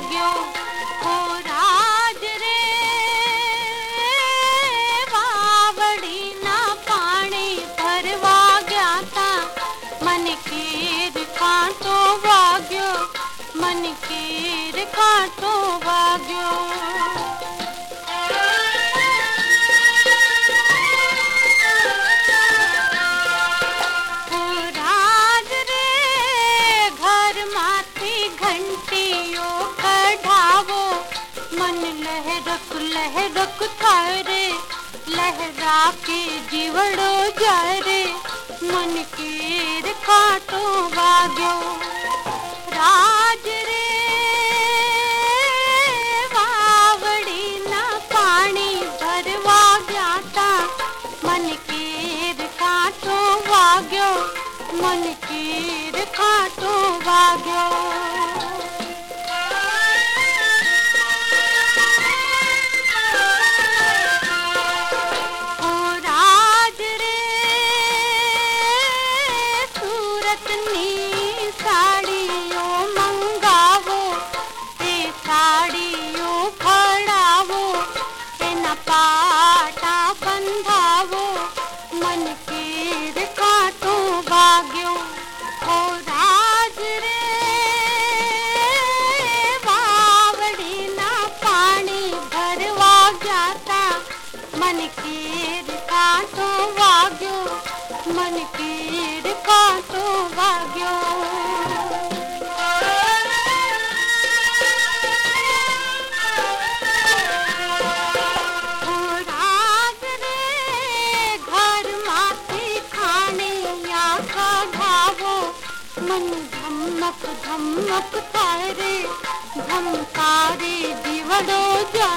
जाग्यो हो राज रे। वावड़ी ना पाणी भरवा राजरे मन केर कांटो वाग्यो मन केर कांटो वाग्यो। थारे लहरा के जीवड़ो जा रे मन केर काटो वाग्यो राज रे वावड़ी ना पाणी भरवा जाता। मन केर वाग्यो मन केर काटो वाग्यो मन केर काटो वाग्यो, मन केर काटो वाग्यो। मन धमक धमक तारे धमकारे दिवड़ो जा